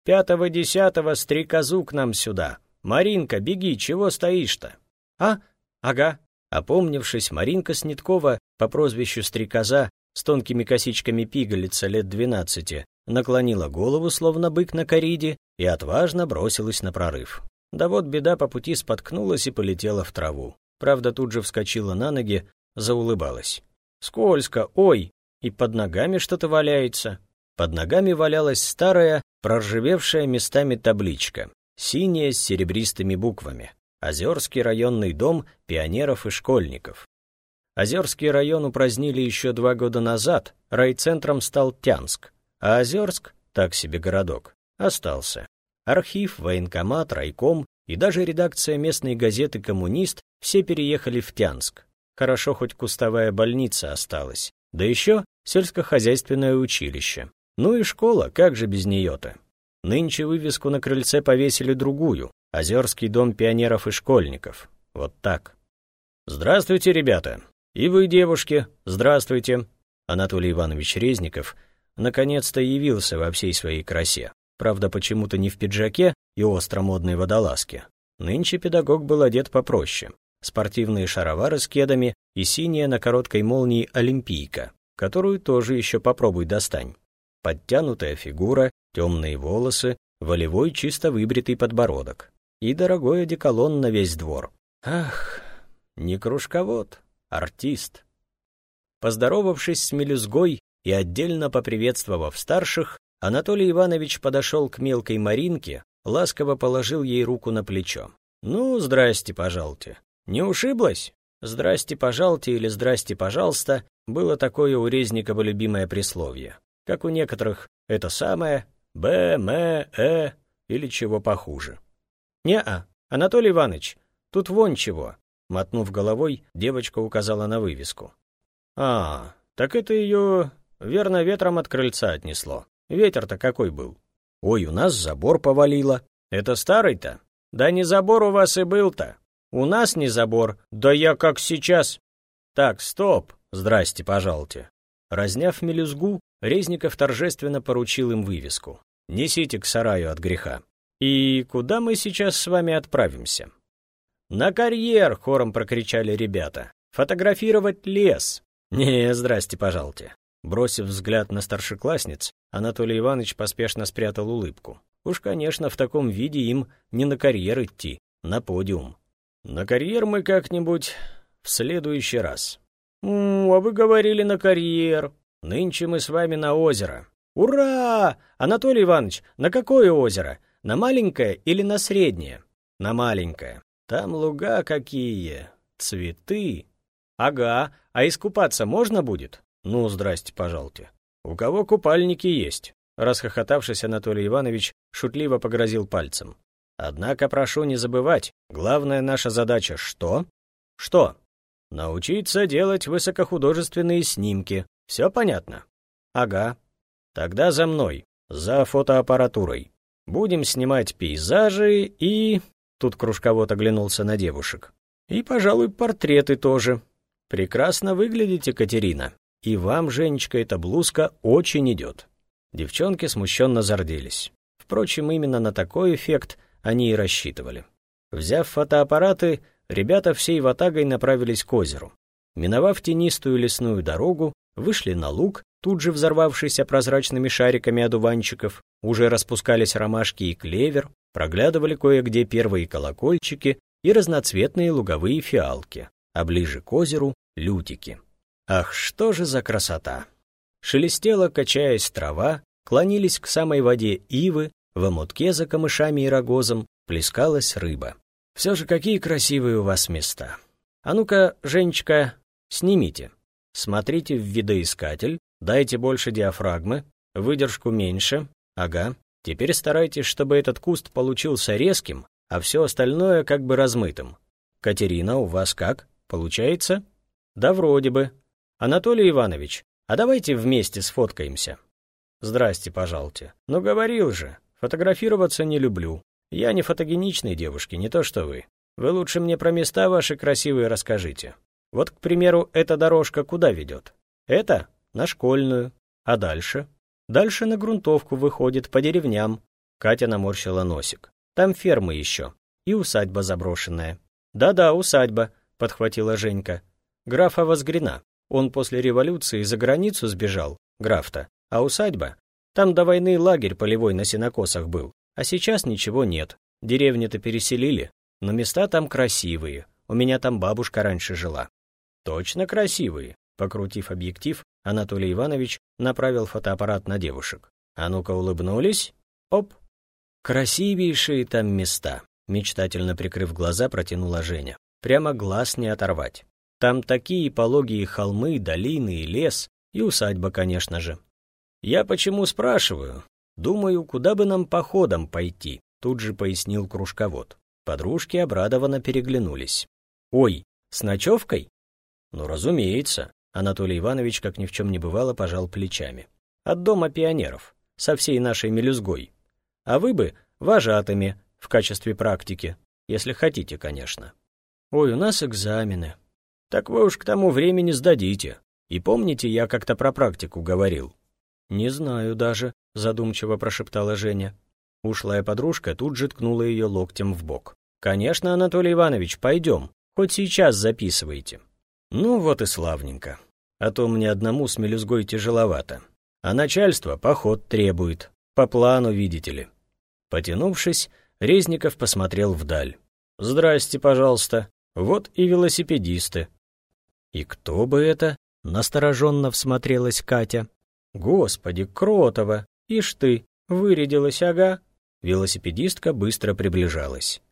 «Пятого-десятого стрекозу к нам сюда! Маринка, беги, чего стоишь-то?» «А? Ага», Опомнившись, Маринка Снеткова по прозвищу Стрекоза с тонкими косичками пигалица лет двенадцати наклонила голову, словно бык на кориде, и отважно бросилась на прорыв. Да вот беда по пути споткнулась и полетела в траву. Правда, тут же вскочила на ноги, заулыбалась. «Скользко! Ой! И под ногами что-то валяется!» Под ногами валялась старая, проржавевшая местами табличка, синяя с серебристыми буквами. Озерский районный дом пионеров и школьников. Озерский район упразднили еще два года назад, райцентром стал Тянск, а Озерск, так себе городок, остался. Архив, военкомат, райком и даже редакция местной газеты «Коммунист» все переехали в Тянск. Хорошо, хоть кустовая больница осталась. Да еще сельскохозяйственное училище. Ну и школа, как же без нее-то? Нынче вывеску на крыльце повесили другую, Озерский дом пионеров и школьников. Вот так. Здравствуйте, ребята. И вы, девушки, здравствуйте. Анатолий Иванович Резников наконец-то явился во всей своей красе. правда, почему-то не в пиджаке и остромодной водолазке. Нынче педагог был одет попроще. Спортивные шаровары с кедами и синяя на короткой молнии олимпийка, которую тоже еще попробуй достань. Подтянутая фигура, темные волосы, волевой чисто выбритый подбородок. И дорогой одеколон на весь двор. Ах, не кружковод, артист. Поздоровавшись с мелюзгой и отдельно поприветствовав старших, Анатолий Иванович подошел к мелкой Маринке, ласково положил ей руку на плечо. «Ну, здрасте, пожалуйте. Не ушиблась?» «Здрасте, пожалуйте» или «Здрасте, пожалуйста» было такое у Резникова любимое присловие. Как у некоторых это самое «Б», «М», «Э» или чего похуже. «Не-а, Анатолий Иванович, тут вон чего», мотнув головой, девочка указала на вывеску. «А, так это ее, верно, ветром от крыльца отнесло. Ветер-то какой был? Ой, у нас забор повалило. Это старый-то? Да не забор у вас и был-то. У нас не забор. Да я как сейчас. Так, стоп. Здрасте, пожалуйте. Разняв мелюзгу, Резников торжественно поручил им вывеску. Несите к сараю от греха. И куда мы сейчас с вами отправимся? На карьер, хором прокричали ребята. Фотографировать лес. Не, здрасте, пожалуйте. Бросив взгляд на старшеклассниц, Анатолий Иванович поспешно спрятал улыбку. Уж, конечно, в таком виде им не на карьер идти, на подиум. На карьер мы как-нибудь в следующий раз. «М -м, а вы говорили на карьер. Нынче мы с вами на озеро». «Ура! Анатолий Иванович, на какое озеро? На маленькое или на среднее?» «На маленькое. Там луга какие, цветы». «Ага, а искупаться можно будет?» «Ну, здрасте, пожалуйте. У кого купальники есть?» Расхохотавшись, Анатолий Иванович шутливо погрозил пальцем. «Однако прошу не забывать, главная наша задача что?» «Что?» «Научиться делать высокохудожественные снимки. Все понятно?» «Ага. Тогда за мной, за фотоаппаратурой. Будем снимать пейзажи и...» Тут Кружковод оглянулся на девушек. «И, пожалуй, портреты тоже. Прекрасно выглядите, Катерина. И вам, Женечка, эта блузка очень идет». Девчонки смущенно зарделись. Впрочем, именно на такой эффект они и рассчитывали. Взяв фотоаппараты, ребята всей ватагой направились к озеру. Миновав тенистую лесную дорогу, вышли на луг, тут же взорвавшийся прозрачными шариками одуванчиков, уже распускались ромашки и клевер, проглядывали кое-где первые колокольчики и разноцветные луговые фиалки, а ближе к озеру — лютики. Ах, что же за красота! Шелестела, качаясь трава, клонились к самой воде ивы, в омутке за камышами и рогозом плескалась рыба. Все же какие красивые у вас места. А ну-ка, Женечка, снимите. Смотрите в видоискатель, дайте больше диафрагмы, выдержку меньше. Ага. Теперь старайтесь, чтобы этот куст получился резким, а все остальное как бы размытым. Катерина, у вас как? Получается? Да вроде бы, «Анатолий Иванович, а давайте вместе сфоткаемся». «Здрасте, пожалуйте. Ну, говорил же, фотографироваться не люблю. Я не фотогеничный девушки, не то что вы. Вы лучше мне про места ваши красивые расскажите. Вот, к примеру, эта дорожка куда ведет? Это на школьную. А дальше? Дальше на грунтовку выходит, по деревням. Катя наморщила носик. Там фермы еще. И усадьба заброшенная. Да-да, усадьба, подхватила Женька. Графа Возгрина. Он после революции за границу сбежал, граф-то, а усадьба? Там до войны лагерь полевой на сенокосах был, а сейчас ничего нет. Деревни-то переселили, но места там красивые. У меня там бабушка раньше жила. Точно красивые. Покрутив объектив, Анатолий Иванович направил фотоаппарат на девушек. А ну-ка улыбнулись. Оп. Красивейшие там места. Мечтательно прикрыв глаза, протянула Женя. Прямо глаз не оторвать. Там такие пологие холмы, долины и лес, и усадьба, конечно же. Я почему спрашиваю? Думаю, куда бы нам походом пойти, тут же пояснил кружковод. Подружки обрадованно переглянулись. Ой, с ночевкой? Ну, разумеется. Анатолий Иванович, как ни в чем не бывало, пожал плечами. От дома пионеров, со всей нашей мелюзгой. А вы бы вожатыми в качестве практики, если хотите, конечно. Ой, у нас экзамены, так вы уж к тому времени сдадите. И помните, я как-то про практику говорил?» «Не знаю даже», — задумчиво прошептала Женя. Ушлая подружка тут же ткнула ее локтем в бок. «Конечно, Анатолий Иванович, пойдем. Хоть сейчас записывайте». Ну вот и славненько. А то мне одному с мелюзгой тяжеловато. А начальство поход требует. По плану, видите ли. Потянувшись, Резников посмотрел вдаль. «Здрасте, пожалуйста. Вот и велосипедисты». «И кто бы это?» — настороженно всмотрелась Катя. «Господи, Кротова! Ишь ты, вырядилась, ага!» Велосипедистка быстро приближалась.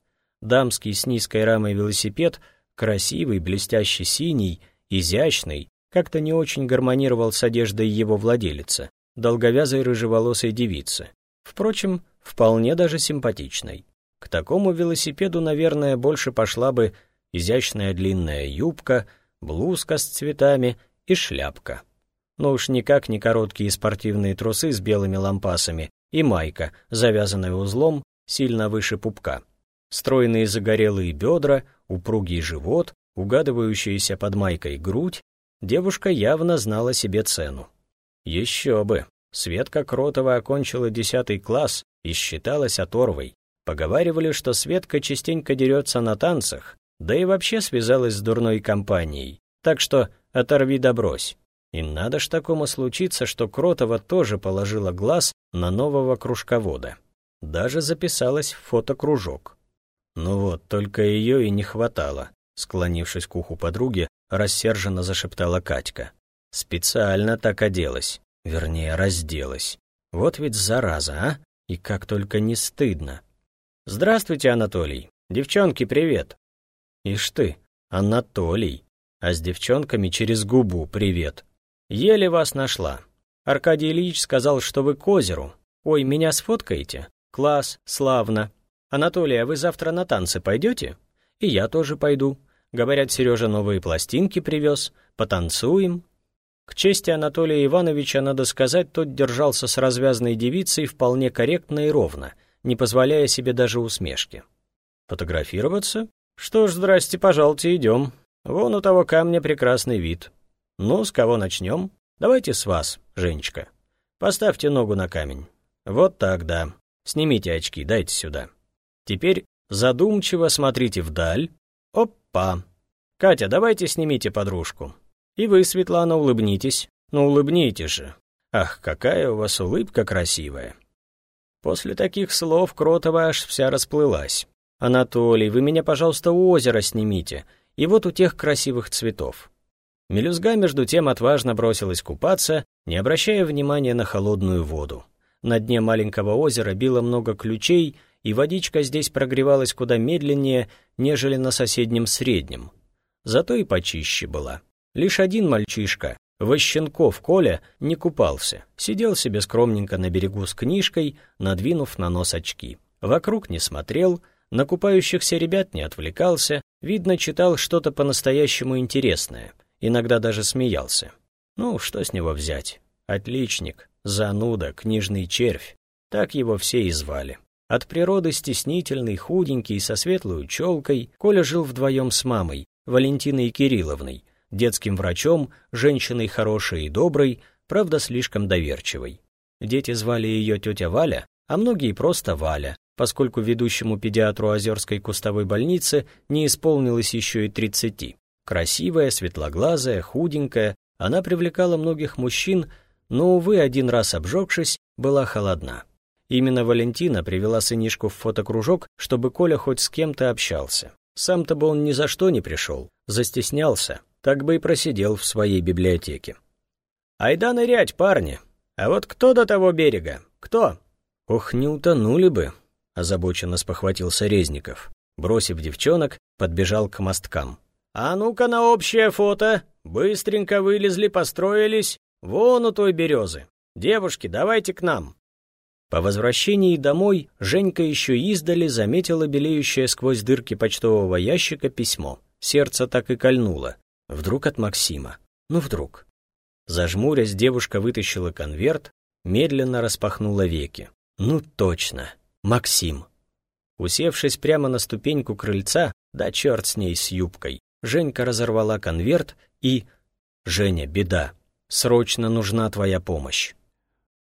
Дамский с низкой рамой велосипед, красивый, блестящий синий, изящный, как-то не очень гармонировал с одеждой его владелицы, долговязой рыжеволосой девицы. Впрочем, вполне даже симпатичной. К такому велосипеду, наверное, больше пошла бы изящная длинная юбка, блузка с цветами и шляпка. Но уж никак не короткие спортивные трусы с белыми лампасами и майка, завязанная узлом, сильно выше пупка. Стройные загорелые бедра, упругий живот, угадывающаяся под майкой грудь, девушка явно знала себе цену. Еще бы, Светка Кротова окончила десятый класс и считалась оторвой. Поговаривали, что Светка частенько дерется на танцах, да и вообще связалась с дурной компанией. Так что оторви да брось. И надо ж такому случиться, что Кротова тоже положила глаз на нового кружковода. Даже записалась в фотокружок. Ну вот, только ее и не хватало. Склонившись к уху подруги, рассерженно зашептала Катька. Специально так оделась. Вернее, разделась. Вот ведь зараза, а? И как только не стыдно. «Здравствуйте, Анатолий. Девчонки, привет». Ишь ты, Анатолий. А с девчонками через губу привет. Еле вас нашла. Аркадий Ильич сказал, что вы к озеру. Ой, меня сфоткаете? Класс, славно. Анатолий, а вы завтра на танцы пойдете? И я тоже пойду. Говорят, Сережа новые пластинки привез. Потанцуем. К чести Анатолия Ивановича, надо сказать, тот держался с развязной девицей вполне корректно и ровно, не позволяя себе даже усмешки. Фотографироваться? Что ж, здрасте, пожалуйте, идем. Вон у того камня прекрасный вид. Ну, с кого начнем? Давайте с вас, Женечка. Поставьте ногу на камень. Вот так, да. Снимите очки, дайте сюда. Теперь задумчиво смотрите вдаль. Опа! Катя, давайте снимите подружку. И вы, Светлана, улыбнитесь. Ну, улыбнитесь же. Ах, какая у вас улыбка красивая. После таких слов Кротова аж вся расплылась. «Анатолий, вы меня, пожалуйста, у озера снимите, и вот у тех красивых цветов». Мелюзга, между тем, отважно бросилась купаться, не обращая внимания на холодную воду. На дне маленького озера било много ключей, и водичка здесь прогревалась куда медленнее, нежели на соседнем среднем. Зато и почище была. Лишь один мальчишка, Ващенков Коля, не купался, сидел себе скромненько на берегу с книжкой, надвинув на нос очки. Вокруг не смотрел, на купающихся ребят не отвлекался, видно, читал что-то по-настоящему интересное, иногда даже смеялся. Ну, что с него взять? Отличник, зануда, книжный червь. Так его все и звали. От природы стеснительный, худенький, со светлой челкой, Коля жил вдвоем с мамой, Валентиной Кирилловной, детским врачом, женщиной хорошей и доброй, правда, слишком доверчивой. Дети звали ее тетя Валя, а многие просто Валя, поскольку ведущему педиатру Озерской кустовой больницы не исполнилось еще и тридцати. Красивая, светлоглазая, худенькая, она привлекала многих мужчин, но, увы, один раз обжегшись, была холодна. Именно Валентина привела сынишку в фотокружок, чтобы Коля хоть с кем-то общался. Сам-то бы он ни за что не пришел, застеснялся, так бы и просидел в своей библиотеке. «Айда нырять, парни! А вот кто до того берега? Кто?» «Ох, не утонули бы!» — озабоченно спохватился Резников. Бросив девчонок, подбежал к мосткам. «А ну-ка на общее фото! Быстренько вылезли, построились. Вон у той березы. Девушки, давайте к нам!» По возвращении домой Женька еще издали заметила белеющее сквозь дырки почтового ящика письмо. Сердце так и кольнуло. Вдруг от Максима. Ну вдруг. Зажмурясь, девушка вытащила конверт, медленно распахнула веки. Ну точно. Максим. Усевшись прямо на ступеньку крыльца, да черт с ней с юбкой, Женька разорвала конверт и... «Женя, беда. Срочно нужна твоя помощь».